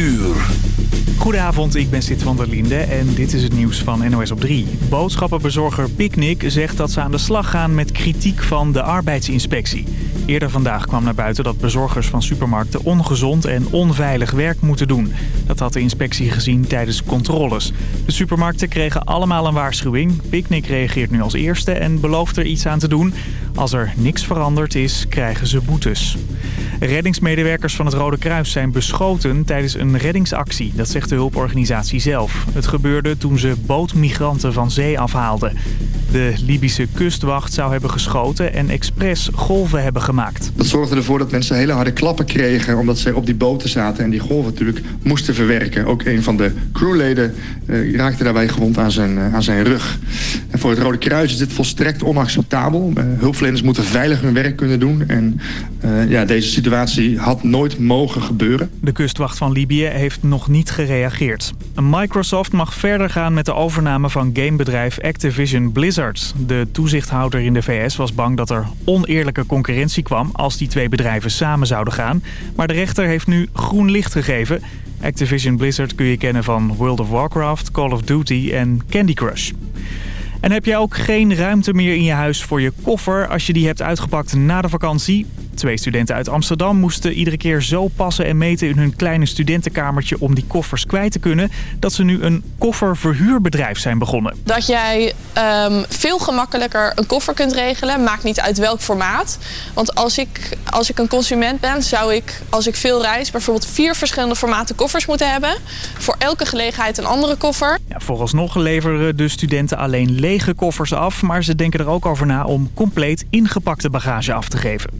uur. Goedenavond, ik ben Sid van der Linde en dit is het nieuws van NOS op 3. Boodschappenbezorger Picnic zegt dat ze aan de slag gaan met kritiek van de arbeidsinspectie. Eerder vandaag kwam naar buiten dat bezorgers van supermarkten ongezond en onveilig werk moeten doen. Dat had de inspectie gezien tijdens controles. De supermarkten kregen allemaal een waarschuwing. Picnic reageert nu als eerste en belooft er iets aan te doen. Als er niks veranderd is, krijgen ze boetes. Reddingsmedewerkers van het Rode Kruis zijn beschoten tijdens een reddingsactie. Dat zegt de hulporganisatie zelf. Het gebeurde toen ze bootmigranten van zee afhaalden. De Libische kustwacht zou hebben geschoten en expres golven hebben gemaakt. Dat zorgde ervoor dat mensen hele harde klappen kregen... omdat ze op die boten zaten en die golven natuurlijk moesten verwerken. Ook een van de crewleden eh, raakte daarbij gewond aan zijn, uh, aan zijn rug. En voor het Rode Kruis is dit volstrekt onacceptabel. Uh, hulpverleners moeten veilig hun werk kunnen doen. En ja, deze situatie had nooit mogen gebeuren. De kustwacht van Libië heeft nog niet gereageerd. Microsoft mag verder gaan met de overname van gamebedrijf Activision Blizzard. De toezichthouder in de VS was bang dat er oneerlijke concurrentie kwam als die twee bedrijven samen zouden gaan. Maar de rechter heeft nu groen licht gegeven. Activision Blizzard kun je kennen van World of Warcraft, Call of Duty en Candy Crush. En heb jij ook geen ruimte meer in je huis voor je koffer als je die hebt uitgepakt na de vakantie? Twee studenten uit Amsterdam moesten iedere keer zo passen en meten in hun kleine studentenkamertje om die koffers kwijt te kunnen, dat ze nu een kofferverhuurbedrijf zijn begonnen. Dat jij um, veel gemakkelijker een koffer kunt regelen, maakt niet uit welk formaat. Want als ik, als ik een consument ben, zou ik als ik veel reis bijvoorbeeld vier verschillende formaten koffers moeten hebben. Voor elke gelegenheid een andere koffer. Ja, vooralsnog leveren de studenten alleen lege koffers af, maar ze denken er ook over na om compleet ingepakte bagage af te geven.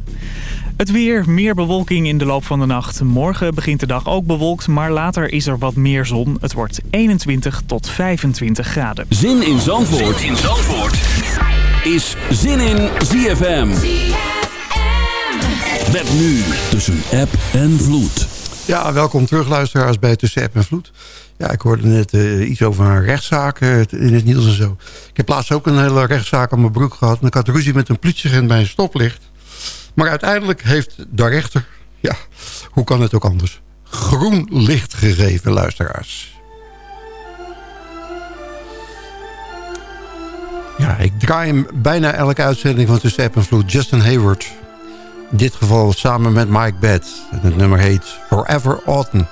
Het weer, meer bewolking in de loop van de nacht. Morgen begint de dag ook bewolkt, maar later is er wat meer zon. Het wordt 21 tot 25 graden. Zin in Zandvoort, zin in Zandvoort. is Zin in ZFM. Met nu tussen app en vloed. Ja, welkom terug luisteraars bij Tussen App en Vloed. Ja, ik hoorde net uh, iets over een rechtszaak uh, in het nieuws en zo. Ik heb laatst ook een hele rechtszaak aan mijn broek gehad. En ik had ruzie met een politieagent bij een stoplicht. Maar uiteindelijk heeft de rechter, ja, hoe kan het ook anders, groen licht gegeven, luisteraars. Ja, ik draai hem bijna elke uitzending van Tussen App en Vloed. Justin Hayward. In dit geval samen met Mike Bed. Het nummer heet Forever Autumn.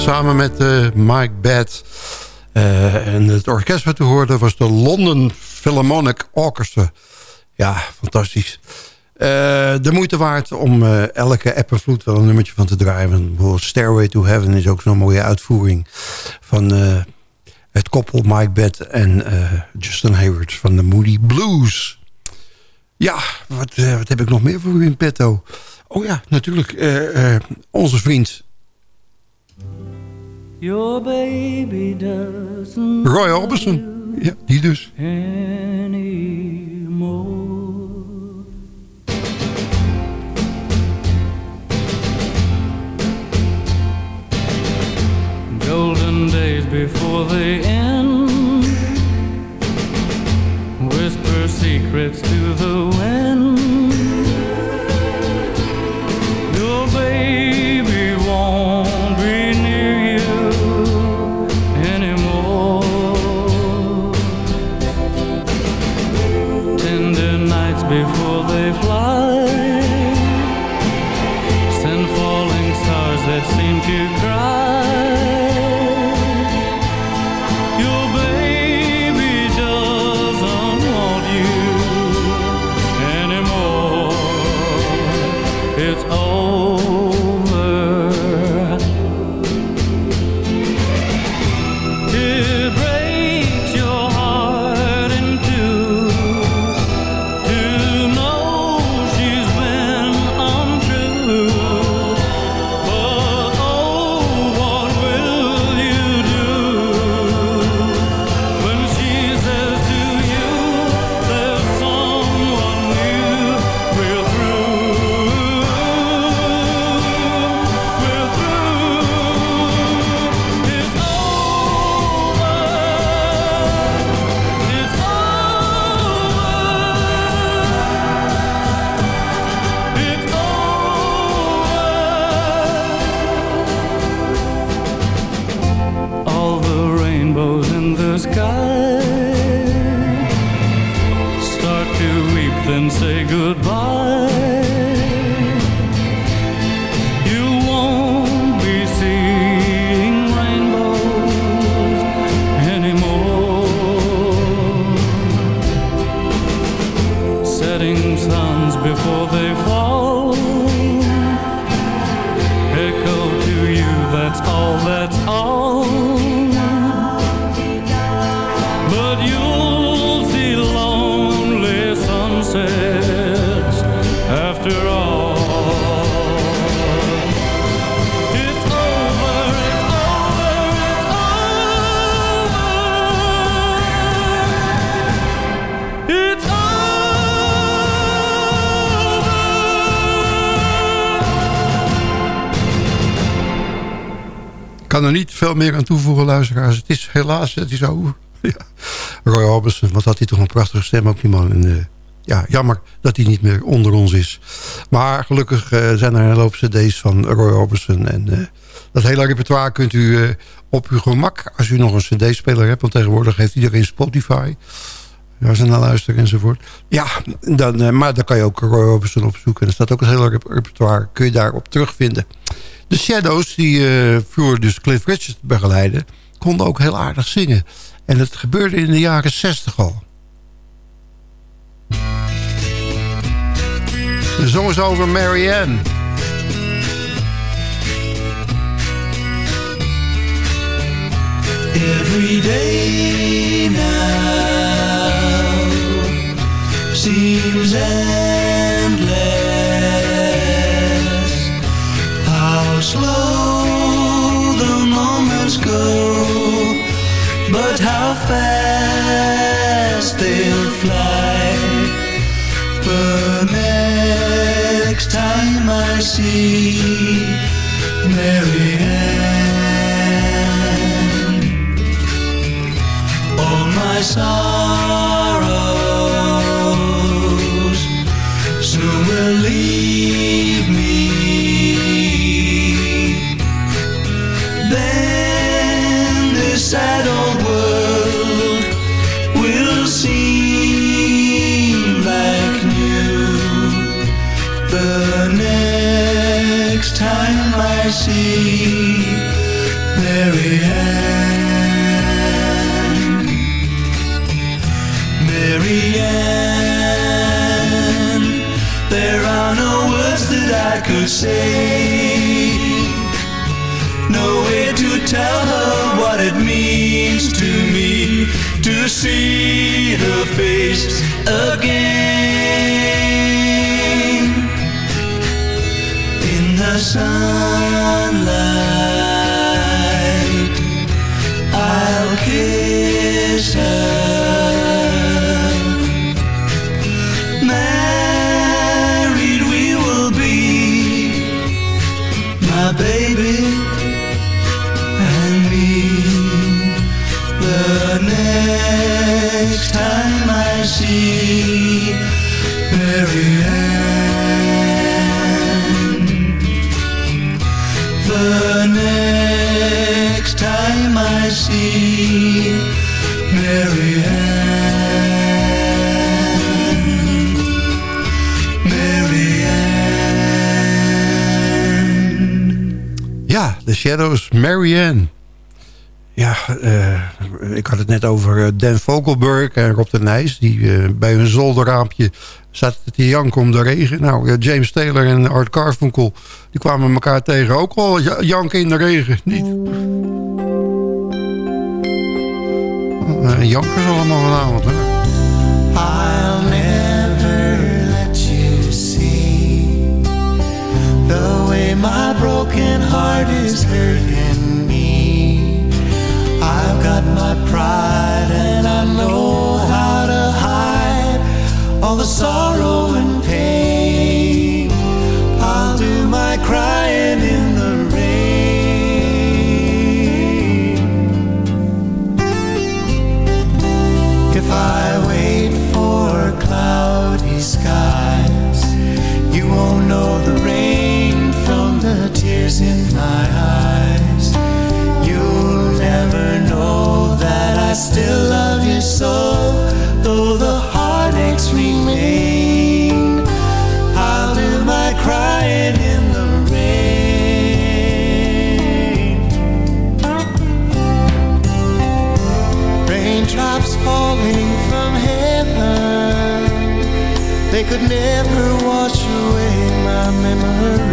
Samen met uh, Mike Batt. Uh, en het orkest wat u hoorde was de London Philharmonic Orchestra. Ja, fantastisch. Uh, de moeite waard om elke app vloed wel een nummertje van te draaien. Bijvoorbeeld Stairway to Heaven is ook zo'n mooie uitvoering van het koppel Mike Batt en Justin Hayward van de Moody Blues. Ja, wat, wat heb ik nog meer voor u in petto? Oh ja, natuurlijk onze vriend Your baby doesn't Roy Orbison. Ja, die dus. Anymore. Golden days before they end Whisper secrets to the wind meer aan toevoegen, luisteraars. Het is helaas, het is over. Ja. Roy Orbison, wat had hij toch een prachtige stem ook, die man. En, eh, ja, jammer dat hij niet meer onder ons is. Maar gelukkig eh, zijn er een hoop cd's van Roy Orbison. En eh, dat hele repertoire kunt u op uw gemak... als u nog een cd-speler hebt. Want tegenwoordig heeft iedereen Spotify. Waar ze naar luisteren enzovoort. Ja, dan, maar dan kan je ook Roy Orbison opzoeken. En er staat ook het hele rep- repertoire. Kun je daarop terugvinden. De Shadows, die eh vroeger dus Cliff Richard begeleiden... konden ook heel aardig zingen. En het gebeurde in de jaren 60 al. De zong is over Marianne. Every day now seems endless. How fast they'll fly. The next time I see Marianne. all my sorrows say. No way to tell her what it means to me to see her face again. In the sunlight, Shadows, Marianne. Ja, eh, ik had het net over eh, Dan Vogelberg en Rob de Nijs... die eh, bij hun zolderraampje zaten te janken om de regen. Nou, James Taylor en Art Carfunkel... die kwamen elkaar tegen ook ja- janken in de regen. Niet? Jankers allemaal vanavond, hè? Broken heart is hurting me. I've got my pride and I know how to hide all the sorrow I still love you so, though the heartaches remain. I'll do my crying in the rain. Raindrops falling from heaven, they could never wash away my memory.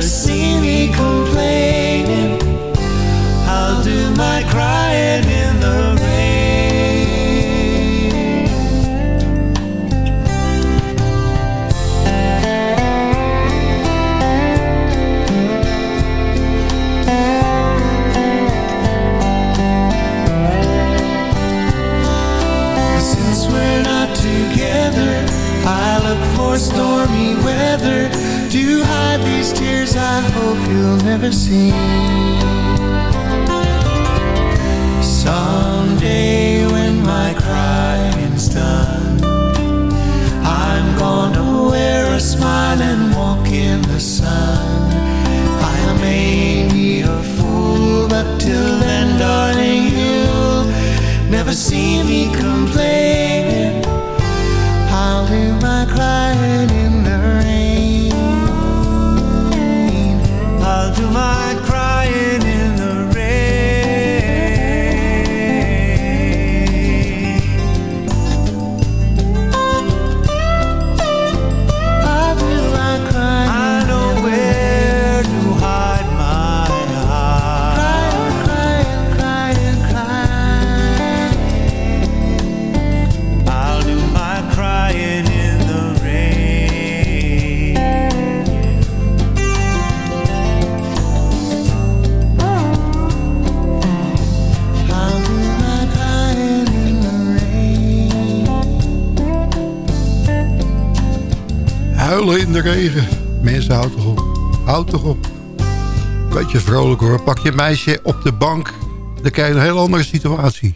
see. never seen. Someday Mensen, houd toch op. Houd toch op. Beetje vrolijk hoor. Pak je meisje op de bank. Dan krijg je een heel andere situatie.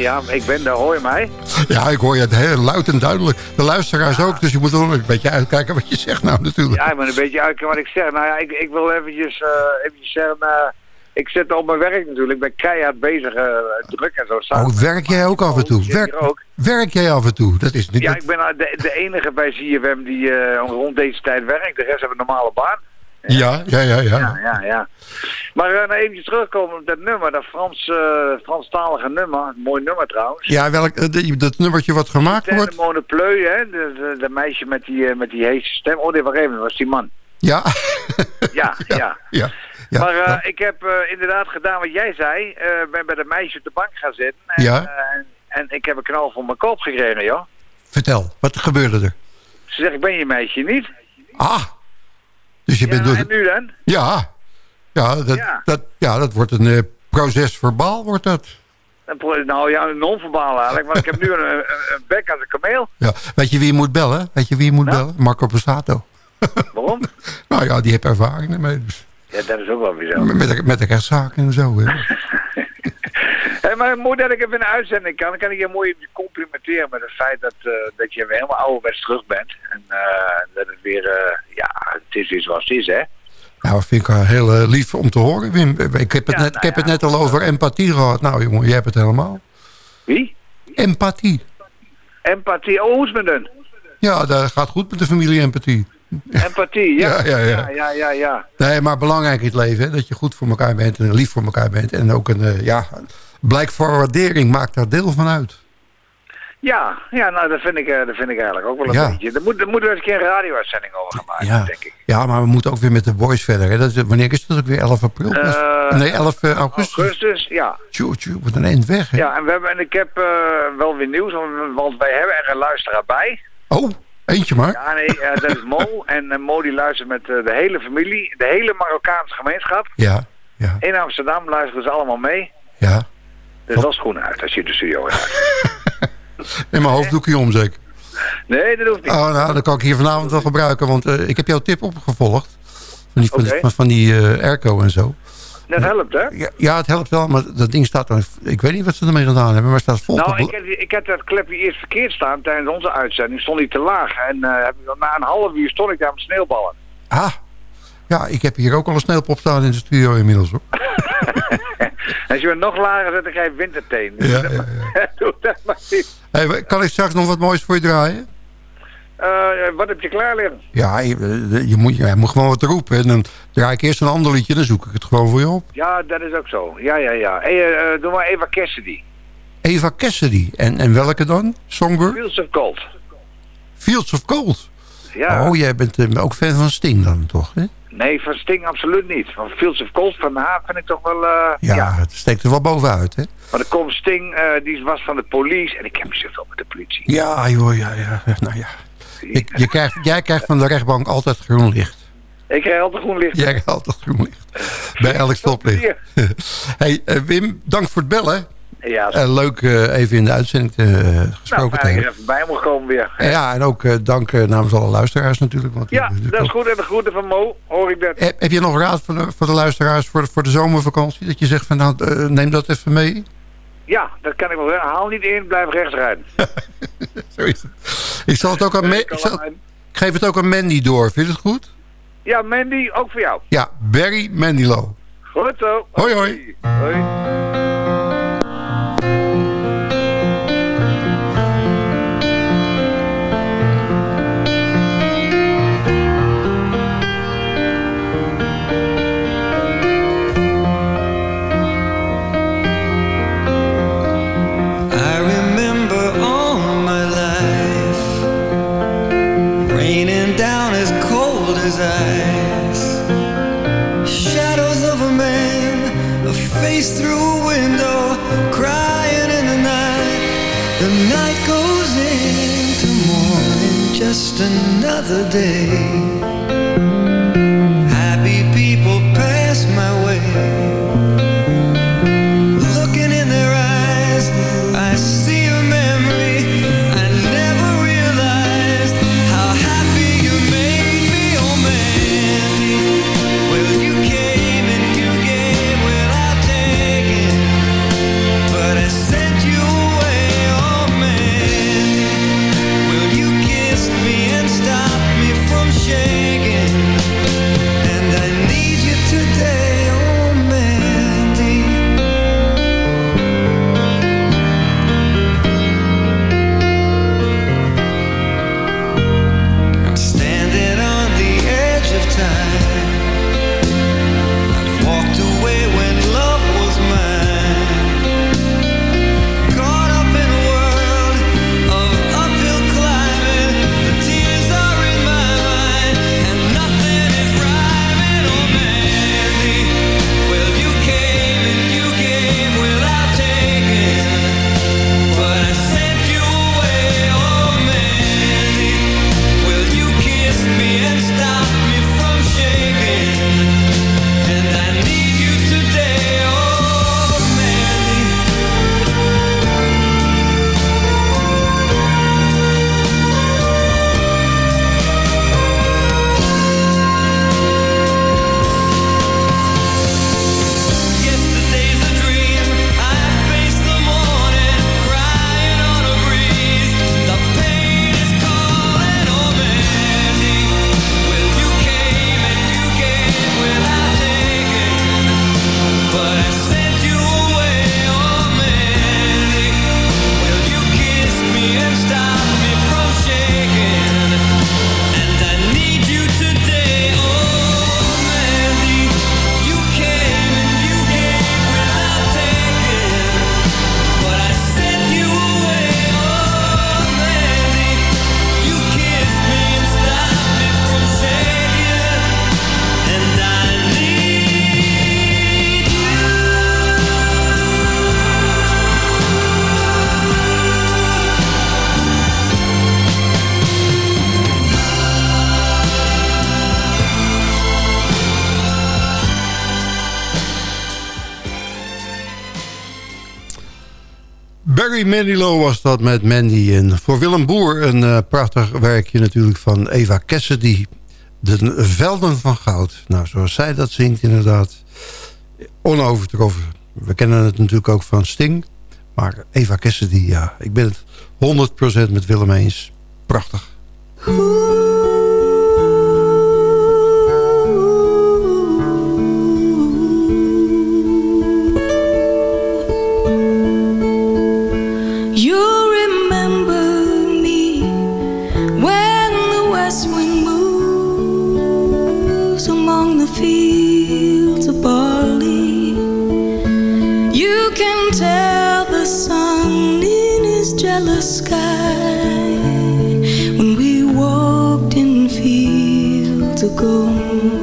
Ja, ik ben daar, hoor je mij? Ja, ik hoor je het heel luid en duidelijk. De luisteraars ook, dus je moet wel een beetje uitkijken wat je zegt nou natuurlijk. Ja, ik moet een beetje uitkijken wat ik zeg. Nou ja, ik, ik wil eventjes, eh, eventjes zeggen... eh, ik zit op mijn werk natuurlijk. Ik ben keihard bezig, eh, druk en zo. Oh, werk jij ook af en toe? Werk, ook. werk jij af en toe? Dat is niet... Ja, dat- ik ben de, de enige bij ZFM die rond deze tijd werkt. De rest hebben een normale baan. Ja, ja, ja, ja. Ja, ja, ja. Maar uh, nou eventjes terugkomen op dat nummer, dat Frans, eh Franstalige nummer. Mooi nummer trouwens. Ja, welk, eh, dat nummertje wat gemaakt De wordt? Monopleu, hè? De, de, de meisje met die, eh, met die heese stem. Oh nee, wacht even, was die man. Ja. Ja, ja. ja. ja. maar eh, ik heb eh, inderdaad gedaan wat jij zei. Ik ben bij de meisje op de bank gaan zitten. En, Ja. eh, en, en ik heb een knal voor mijn kop gekregen, joh. Vertel, wat gebeurde er? Ze zegt, ik ben je meisje niet. Ah, dus je Ja, bent door... en nu dan? Ja, ja, dat, Ja. Dat, ja, dat wordt een eh, proces verbaal, wordt dat. Nou ja, een non-verbaal eigenlijk. Want ik heb nu een, een, een bek als een kameel. Ja. Weet je wie je moet bellen? Weet je wie je moet Nou? bellen? Marco Passato. Waarom? Nou ja, die heeft ervaring ermee. Dus. Ja, dat is ook wel weer zo. Met, de, met de rechtszaken en zo. Hè. Maar mooi dat ik even in de uitzending kan. Dan kan ik je mooi complimenteren met het feit dat, eh, dat je weer helemaal ouderwets terug bent. En eh, dat het weer, eh, ja, het is weer zoals het is, hè. Nou, dat vind ik wel heel lief om te horen, Wim. Ik heb het, Ja, net, nou ik heb het net al over empathie gehad. Nou jongen, jij hebt het helemaal. Wie? Empathie. Empathie. Oh, hoe is het met hun? Ja, dat gaat goed met de familie empathie. Empathie, ja. Ja, ja, ja. ja, ja, ja, ja. Nee, maar belangrijk in het leven, hè, dat je goed voor elkaar bent en lief voor elkaar bent. En ook een, ja, blijk voor waardering maakt daar deel van uit. Ja, ja, nou, dat vind ik, eh, dat vind ik eigenlijk ook wel een Ja. beetje. Daar moet, moeten we eens een keer een radio-uitzending over gaan maken, Ja. denk ik. ja, maar we moeten ook weer met de boys verder. Hè. Dat is, wanneer is dat ook weer? 11 april? Eh, nee, 11 augustus. Augustus, ja. Tjoe, tjoe, wat een eind weg. Hè. Ja, en, we hebben, en ik heb eh, wel weer nieuws, want- wij hebben er een luisteraar bij. Oh, eentje maar. Ja, nee, eh, dat is Mo. En eh, Mo die luistert met eh, de hele familie, de hele Marokkaanse gemeenschap. Ja, ja, In Amsterdam luisteren ze allemaal mee. ja. Dus dat is schoenen uit als je de studio gaat. En mijn hoofddoekje om zeker. Nee, dat hoeft niet. Oh, nou, dat kan ik hier vanavond wel gebruiken, want eh, ik heb jouw tip opgevolgd. Van die, Oké. van, van die eh, airco en zo. Dat helpt, hè? Ja, ja, het helpt wel, maar dat ding staat dan... Ik weet niet wat ze ermee gedaan hebben, maar het staat vol. Nou, ik heb, ik heb dat klepje eerst verkeerd staan tijdens onze uitzending. Stond hij te laag. En eh, na een half uur stond ik daar met sneeuwballen. Ah, ja, ik heb hier ook al een sneeuwpop staan in de studio inmiddels. Hoor. Als je hem nog lager zet, dan krijg je winterteen. Ja, ja, Doe dat maar niet. Hey, kan ik straks nog wat moois voor je draaien? Eh, wat heb je klaar liggen? Ja, je, eh, je moet, je moet gewoon wat roepen. En dan draai ik eerst een ander liedje, dan zoek ik het gewoon voor je op. Ja, dat is ook zo. Ja, ja, ja. Hey, eh, doe maar Eva Cassidy. Eva Cassidy. En, en welke dan? Songbird? Fields of Gold. Fields of Gold. Ja. Oh, jij bent ook fan van Sting dan toch? Hè? Nee, van Sting absoluut niet. Van Fields of Gold van haar vind ik toch wel... eh, Ja, ja. het steekt er wel bovenuit, hè? Maar dan komt Sting, eh, die was van de police. En ik heb zoveel met de politie. Ja, joh, ja, ja. Nou ja. Je, je krijgt, jij krijgt van de rechtbank altijd groen licht. Ik krijg altijd groen licht. Jij krijgt altijd groen licht. Bij elk stoplicht. hey, eh, Wim, dank voor het bellen. Ja, Eh, leuk eh, even in de uitzending te, eh, nou, gesproken te dat je hebben. even bij weer. Ja, en ook dank namens alle luisteraars natuurlijk. Want, Ja, dat is goed. En de groeten van Mo, hoor ik dat. Heb, heb je nog raad voor de, voor de luisteraars voor de, voor de zomervakantie? Dat je zegt van nou, neem dat even mee. Ja, dat kan ik wel zeggen. Haal niet in, blijf rechts rijden. Zo is het. Ik, zal het ook aan ik, zal- ik geef het ook aan Mandy door. Vind je het goed? Ja, Mandy, ook voor jou. Ja, Barry Manilow. Goed zo. Hoi, hoi. Hoi. Manilow was dat met Mandy. En voor Willem Boer een uh, prachtig werkje natuurlijk van Eva Cassidy. De Velden van Goud. Nou, zoals zij dat zingt inderdaad. Onovertroffen. We kennen het natuurlijk ook van Sting. Maar Eva Cassidy, ja. Ik ben het 100% met Willem eens. Prachtig. ago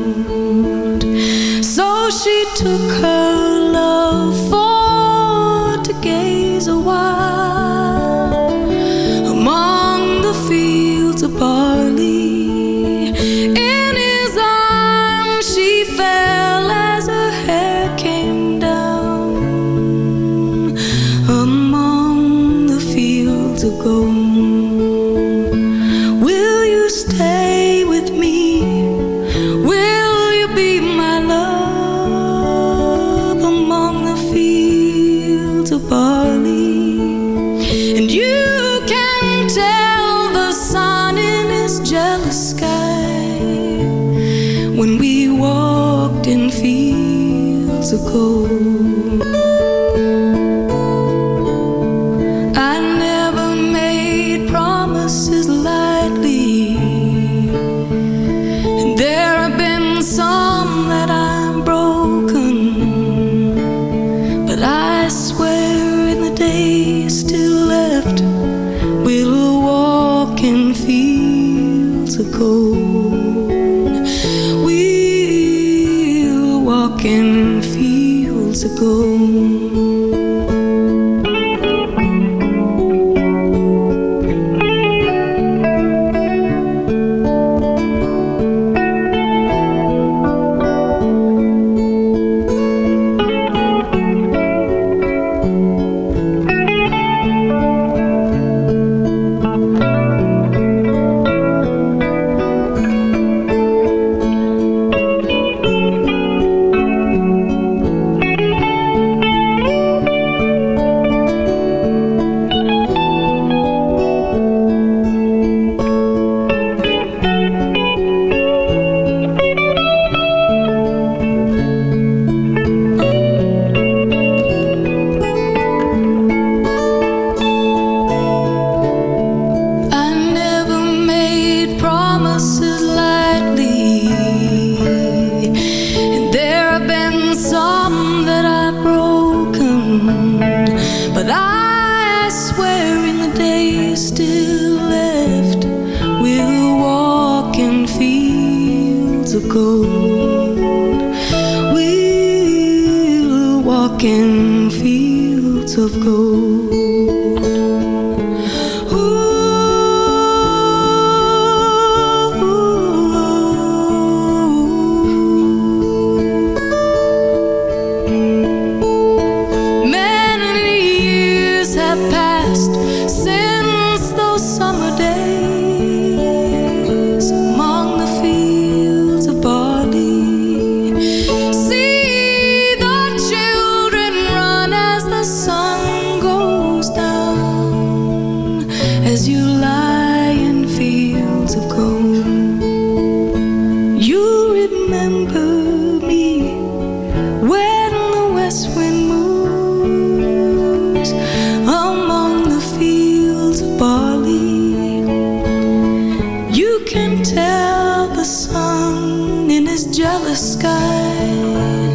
a song in his jealous sky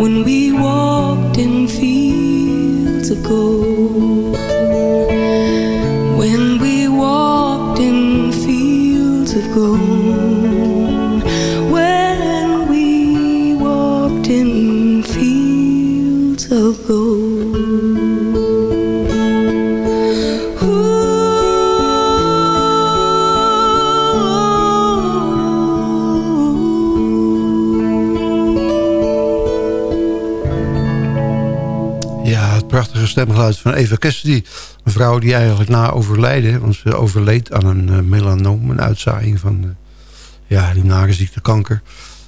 when we walked in fields of gold. Stemgeluid van Eva Cassidy. Een vrouw die eigenlijk na overlijden... want ze overleed aan een uh, melanoom, een uitzaaiing van... Uh, ja, die nare ziekte kanker.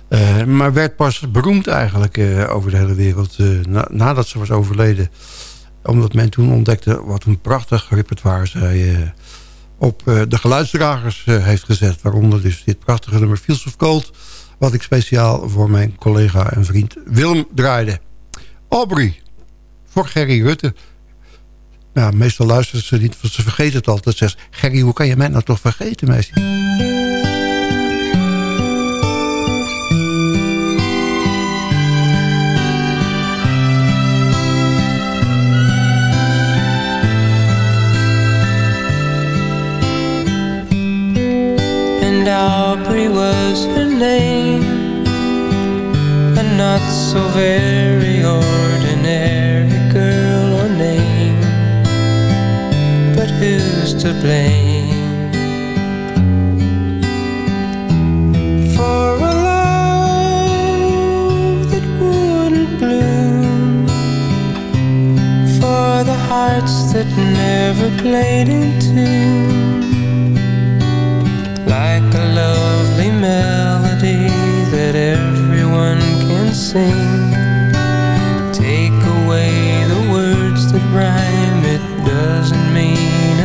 Uh, maar werd pas beroemd eigenlijk over de hele wereld... Na, nadat ze was overleden. Omdat men toen ontdekte wat een prachtig repertoire zij op de geluidsdragers heeft gezet. Waaronder dus dit prachtige nummer Fields of Gold... wat ik speciaal voor mijn collega en vriend Willem draaide. Aubrey, voor Gerry Rutte. Ja, meestal luisteren ze niet, want ze vergeten het altijd. Ze zegt, Gerry, hoe kan je mij nou toch vergeten, meisje? Aubrey was her name And so very to blame. For a love that wouldn't bloom. For the hearts that never played in tune. Like a lovely melody that everyone can sing.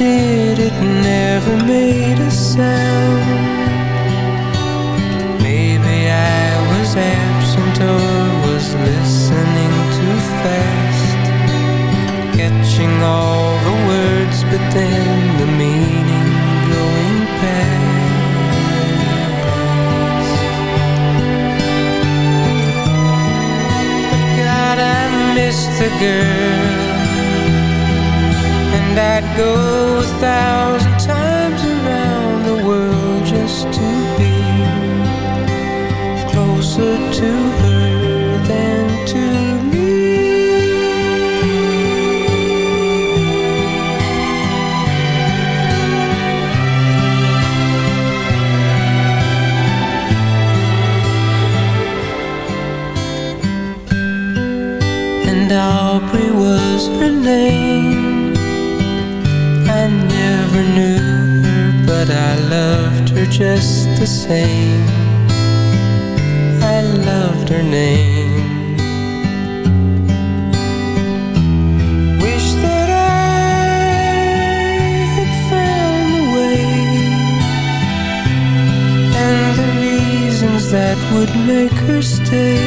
Did, it never made a sound. Maybe I was absent or was listening too fast, catching all the words, but then the meaning going past. But God, I miss the girl, and I'd go a thousand times around the world just to be closer to her than to me. and Aubrey was her name. Never knew her, but I loved her just the same. I loved her name. Wish that I had found the way and the reasons that would make her stay.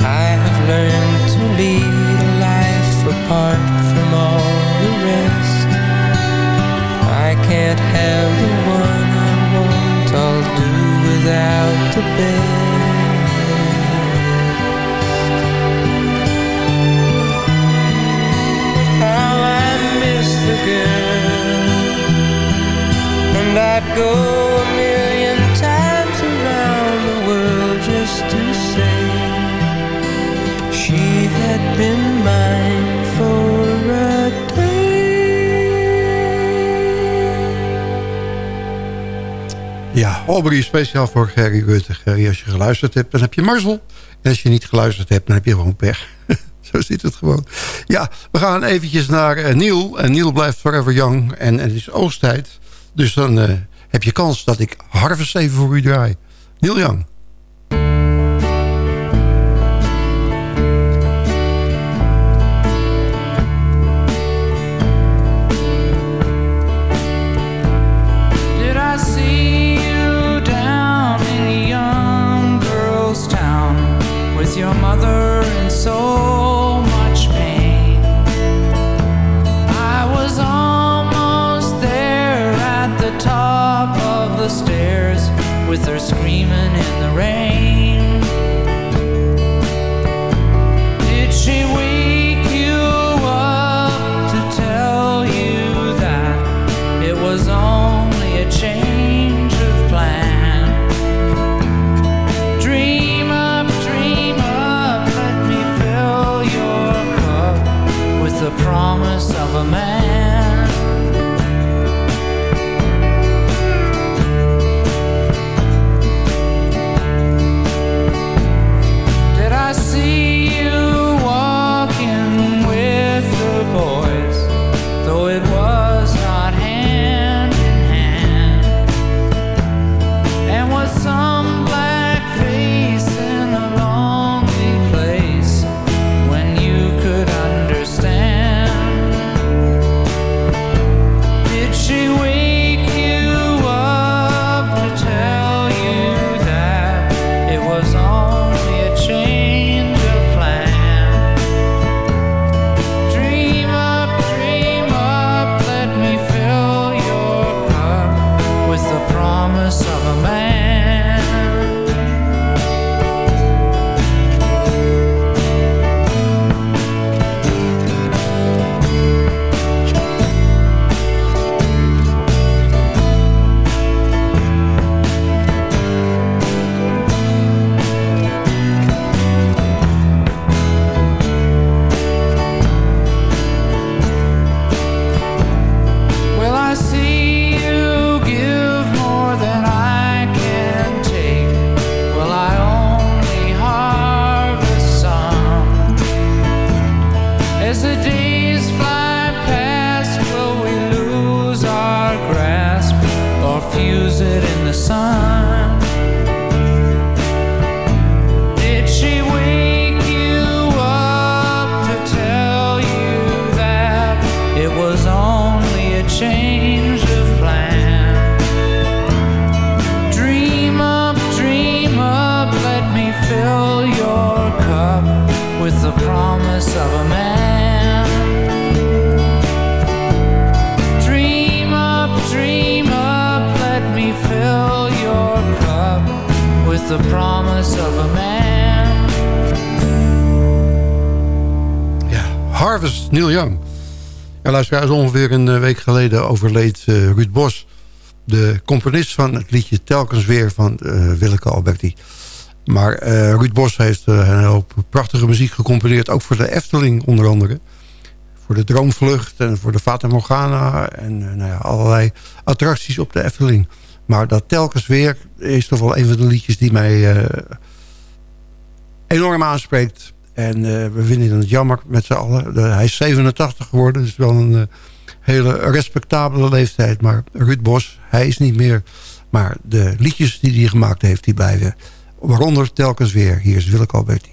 I have learned to lead a life apart from all rest. I can't have the one I want, I'll do without the best. How I miss the girl, and I'd go a million times around the world just to say she had been mine Ja, Aubrey speciaal voor Gerry Rutte. Gerry, als je geluisterd hebt, dan heb je marzel. En als je niet geluisterd hebt, dan heb je gewoon pech. Zo zit het gewoon. Ja, we gaan eventjes naar uh, Neil. En Neil blijft forever young. En, het is oosttijd. Dus dan uh, heb je kans dat ik Harvest even voor u draai. Neil Young. With her screaming Neil Young. Ja, luisteraars, ongeveer een eh, week geleden overleed eh, Ruud Bos... de componist van het liedje Telkens Weer van uh, Willeke Alberti. Maar eh, Ruud Bos heeft een hoop prachtige muziek gecomponeerd... ook voor de Efteling onder andere. Voor de Droomvlucht en voor de Fata Morgana... en nou ja, allerlei attracties op de Efteling. Maar dat Telkens Weer is toch wel een van de liedjes die mij... enorm aanspreekt. En eh, we vinden het jammer met z'n allen. Hij is 87 geworden, dus wel een eh, hele respectabele leeftijd. Maar Ruud Bos, hij is niet meer. Maar de liedjes die hij gemaakt heeft, die blijven. Waaronder telkens weer. Hier is Willeke Alberti.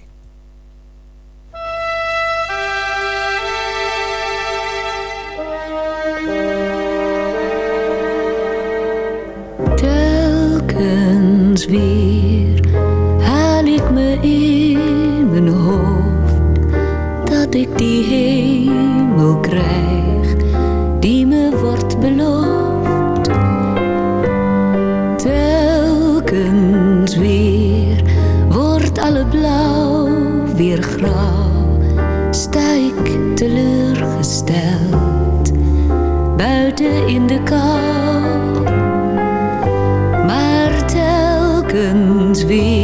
Telkens weer ik die hemel krijg die me wordt beloofd. Telkens weer wordt alle blauw weer grauw, sta ik teleurgesteld buiten in de kou. Maar telkens weer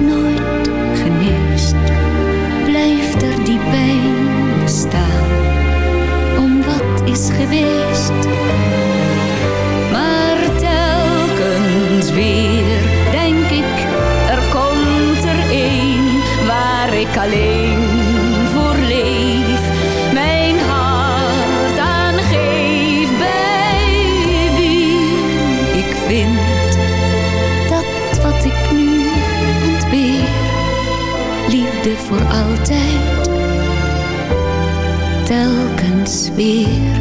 Nooit geneest, blijft er die pijn bestaan om wat is geweest. Maar telkens weer denk ik, er komt er een waar ik alleen telkens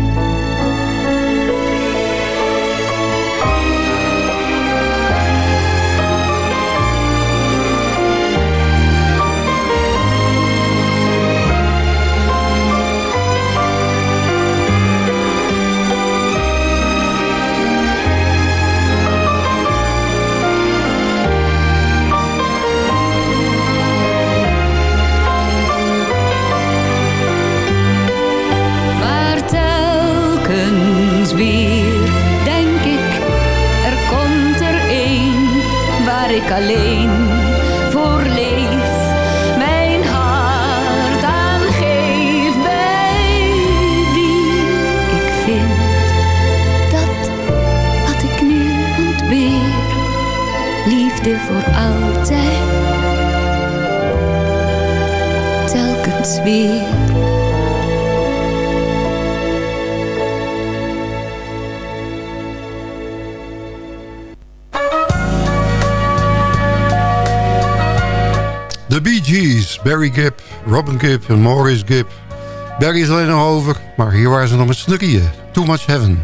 Robin Gibb en Maurice Gibb. Barry is alleen nog over, maar hier waren ze nog met z'n. Too Much Heaven.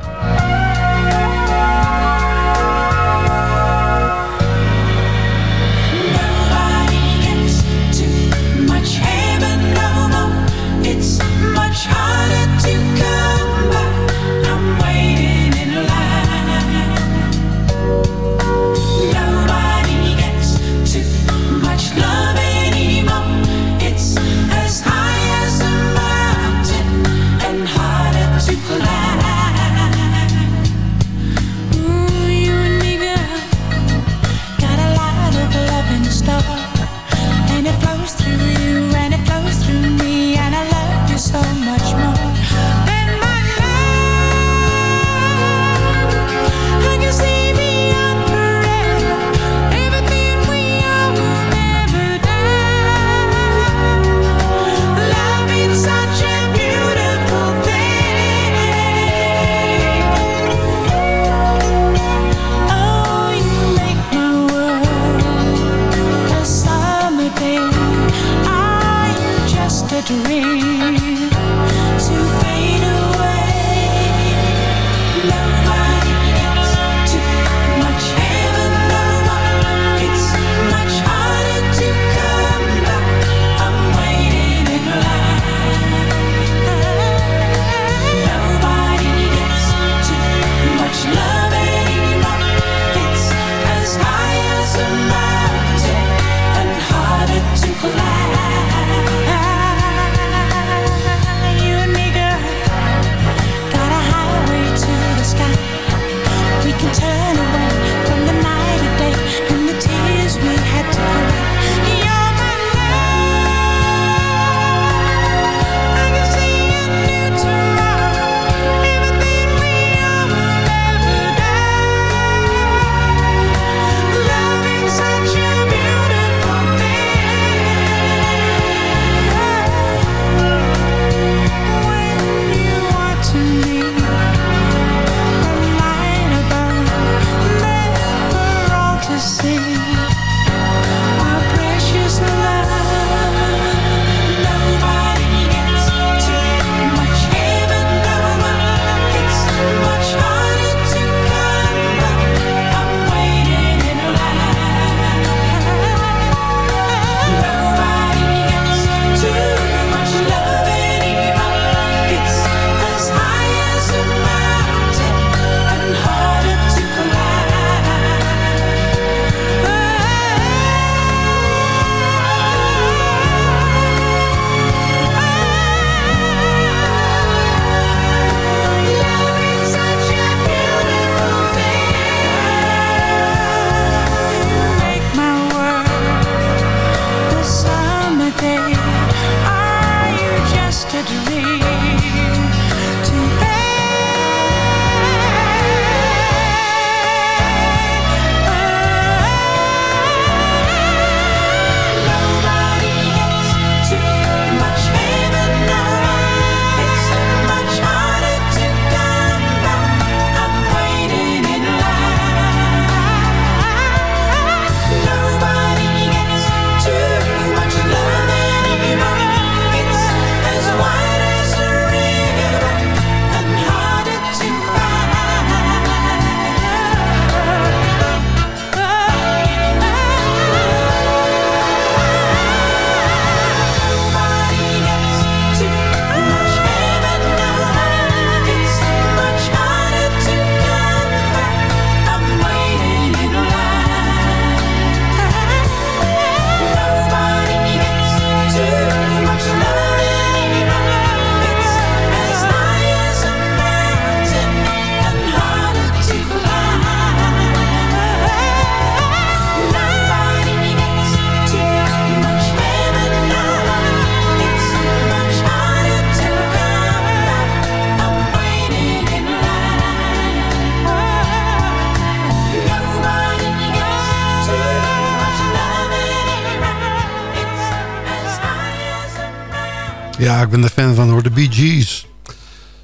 Ja, ik ben de fan van hoor, de Bee Gees.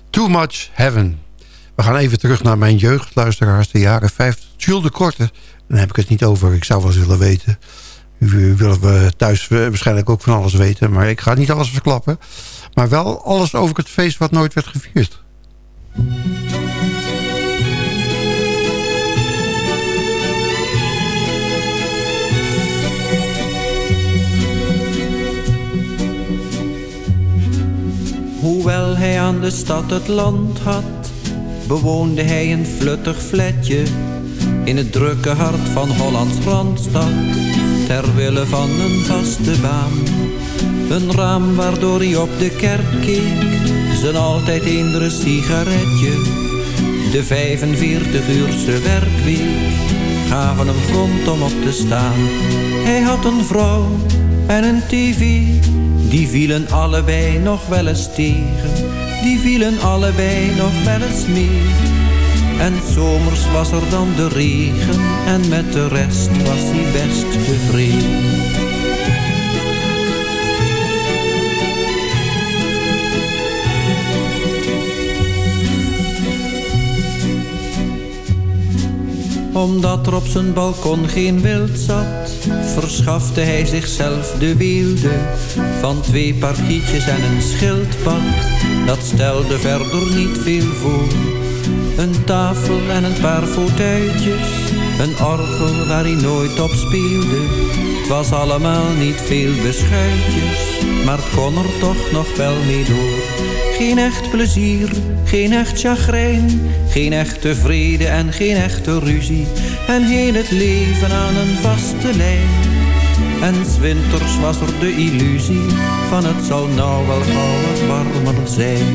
Too Much Heaven. We gaan even terug naar mijn jeugd, luisteraars, de jaren 50. Jules de Korte, dan heb ik het niet over, ik zou wel eens willen weten. U willen we thuis waarschijnlijk ook van alles weten, maar ik ga niet alles verklappen. Maar wel alles over het feest wat nooit werd gevierd. Hoewel hij aan de stad het land had, bewoonde hij een fluttig flatje in het drukke hart van Hollands Randstad, ter wille van een vaste baan. Een raam waardoor hij op de kerk keek, zijn altijd eendere sigaretje. De 45-uurse werkweek gaven hem grond om op te staan. Hij had een vrouw en een tv die vielen allebei nog wel eens tegen, die vielen allebei nog wel eens meer. En zomers was er dan de regen en met de rest was hij best tevreden. Omdat er op zijn balkon geen wild zat, verschafte hij zichzelf de weelde van twee parkietjes en een schildpad. Dat stelde verder niet veel voor. Een tafel en een paar fauteuiltjes, een orgel waar hij nooit op speelde. Het was allemaal niet veel beschuitjes, maar kon er toch nog wel mee door. Geen echt plezier, geen echt chagrijn, geen echte vrede en geen echte ruzie. En heel het leven aan een vaste lijn. En winters was er de illusie van het zal nou wel gauw wat warmer zijn.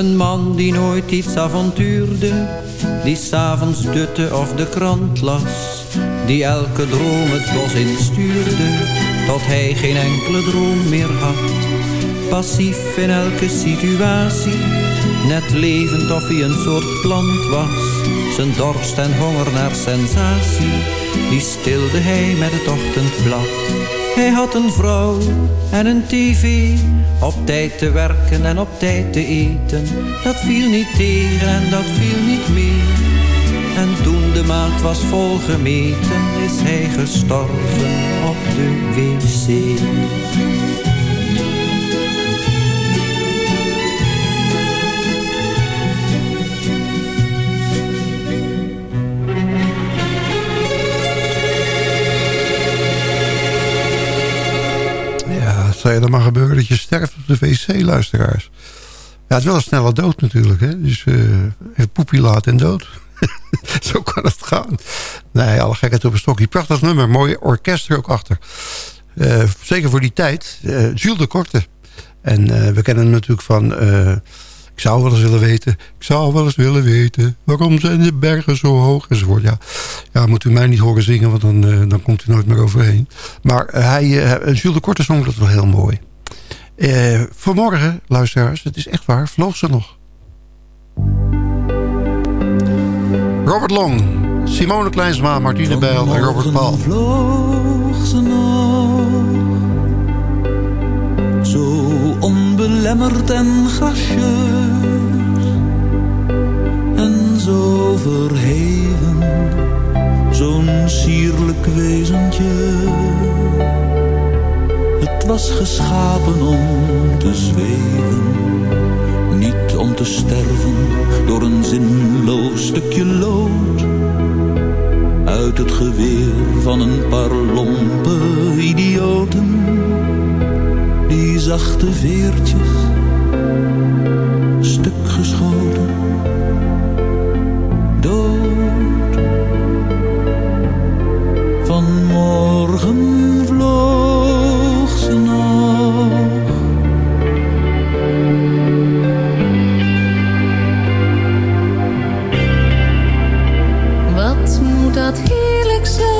Een man die nooit iets avontuurde die s'avonds dutte of de krant las, die elke droom het bos instuurde, tot hij geen enkele droom meer had. Passief in elke situatie, net levend of hij een soort plant was. Zijn dorst en honger naar sensatie, die stilde hij met het ochtendblad. Hij had een vrouw en een tv, op tijd te werken en op tijd te eten. Dat viel niet tegen en dat viel niet mee. En toen de maat was volgemeten, is hij gestorven op de wc. Maar gebeuren dat je sterft op de wc-luisteraars. Ja, het is wel een snelle dood natuurlijk. Hè? Dus uh, poepie laat en dood. Zo kan het gaan. Nee, alle gekheid op een stokje. Prachtig nummer. Mooi orkest er ook achter. Uh, zeker voor die tijd. Uh, de Korte. En we kennen hem natuurlijk van... ik zou wel eens willen weten. Ik zou wel eens willen weten. Waarom zijn de bergen zo hoog? Enzovoort. Ja, ja moet u mij niet horen zingen. Want dan, dan komt u nooit meer overheen. Maar hij, Jules de Korte zong dat wel heel mooi. vanmorgen, luisteraars. Het is echt waar. Vloog ze nog. Robert Long, Simone Kleinsma, Martine Bijl en Robert Paul. vloog ze nog, zo onbelemmerd en gracieus. En zo verheven, zo'n sierlijk wezentje. Het was geschapen om te zweven niet om te sterven door een zinloos stukje lood. Uit het geweer van een paar lompe idioten, die zachte veertjes, stuk geschoten, dood. Vanmorgen vloog ze nog Wat moet dat heerlijk zijn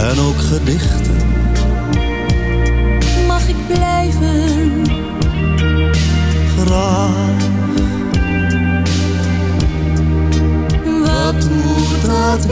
en ook gedichten. Mag ik blijven? Graag. Wat moet dat?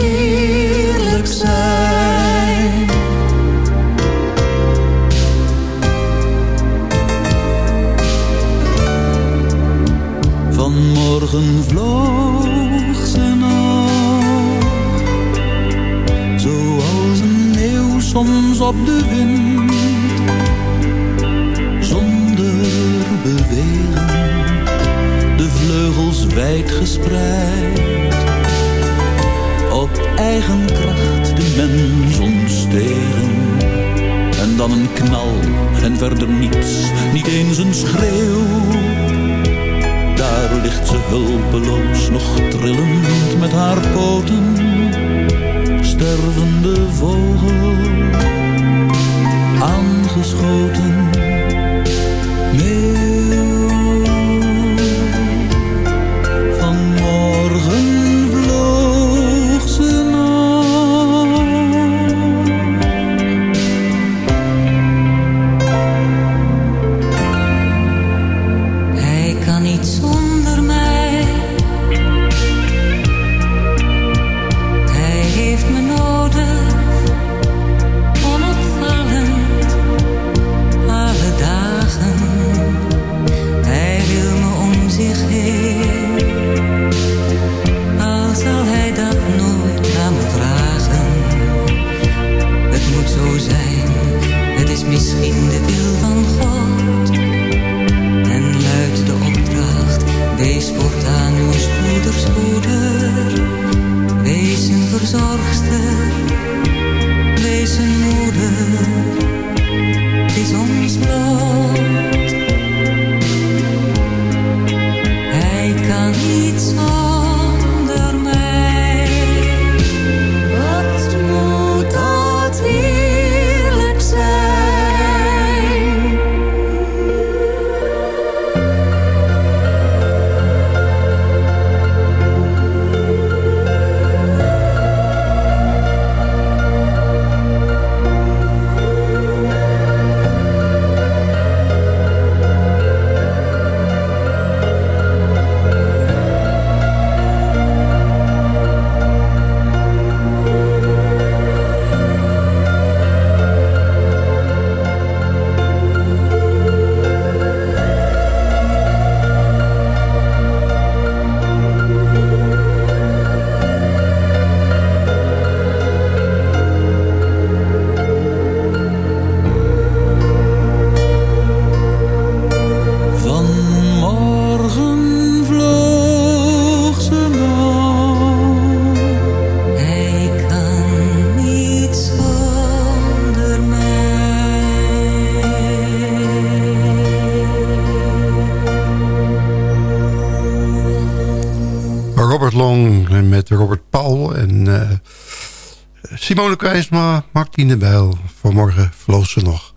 Simone Kwijsma, Martine Bijl. Vanmorgen vloos ze nog.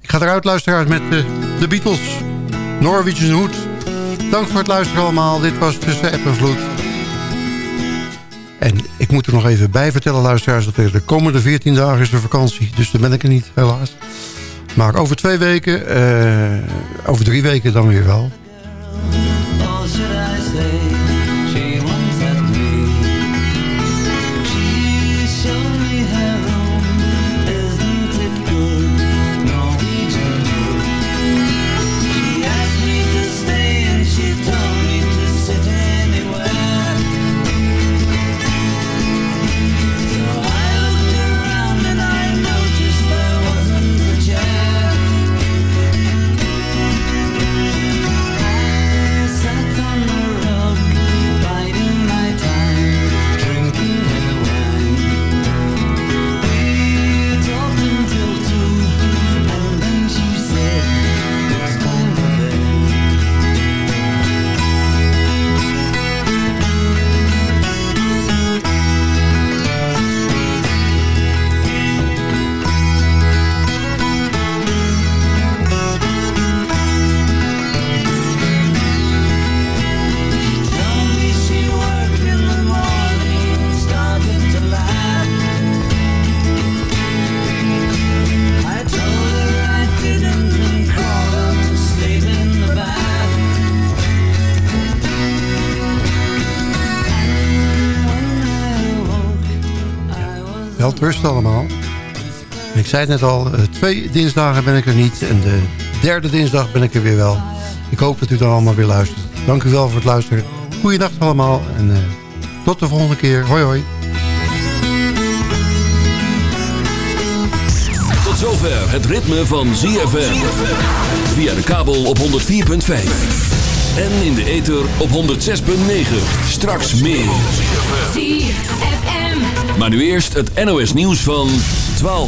Ik ga eruit, luisteraars, met de, de Beatles. Norwegian Hoed. Dank voor het luisteren allemaal. Dit was Tussen App en Vloed. En ik moet er nog even bij vertellen, luisteraars... dat de komende 14 dagen is de vakantie. Dus daar ben ik er niet, helaas. Maar over twee weken, eh, over drie weken dan weer wel... rust allemaal. Ik zei het net al, eh, twee dinsdagen ben ik er niet. En de derde dinsdag ben ik er weer wel. Ik hoop dat u dan allemaal weer luistert. Dank u wel voor het luisteren. Goeiedag allemaal. En uh, tot de volgende keer. Hoi hoi. Tot zover het ritme van ZFM. Via de kabel op 104.5. En in de ether op 106.9. Straks meer. Maar nu eerst het NOS nieuws van 12